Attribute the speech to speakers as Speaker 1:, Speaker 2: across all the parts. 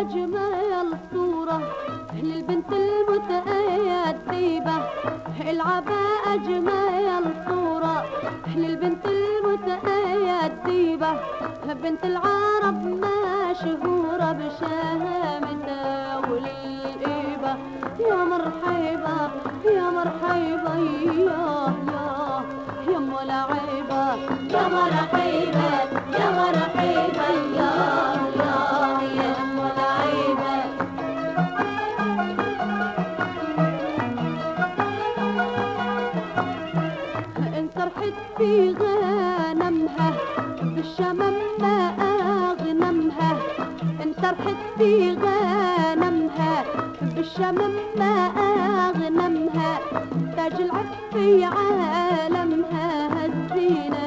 Speaker 1: أجمل صورة للبنت المتأدبة. العباء أجمل صورة للبنت المتأدبة. بنت العرب مشهورة بشهامتها والإيبة ملعبة يا مرحبا يا مرحبا يا يا يا ملعبة انت رحت في غنمها بالشمم ما أغنمها. انت رحت في غنمها بالشمم ما أغنمها. تاج العف في عالمها Marina.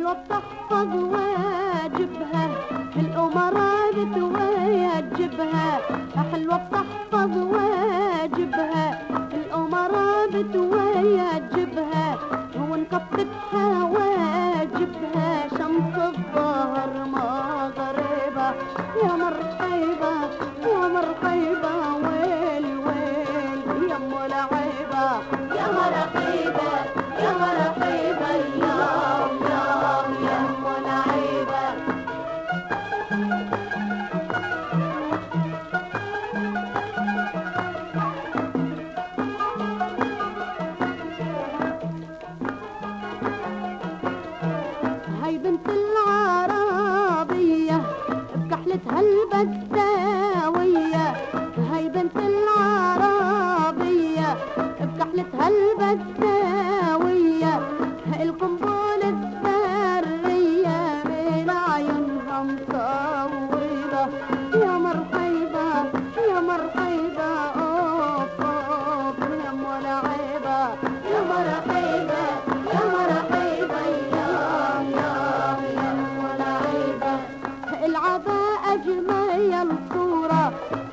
Speaker 1: حلوة بتحفظ واجبها الأمراء بتواجبها. حلوة بتحفظ واجبها الأمراء بتواجبها. ونكبتها بكحلتها البداوية هاي بنت العربية. بكحلتها البداوية أجمل صورة للبنت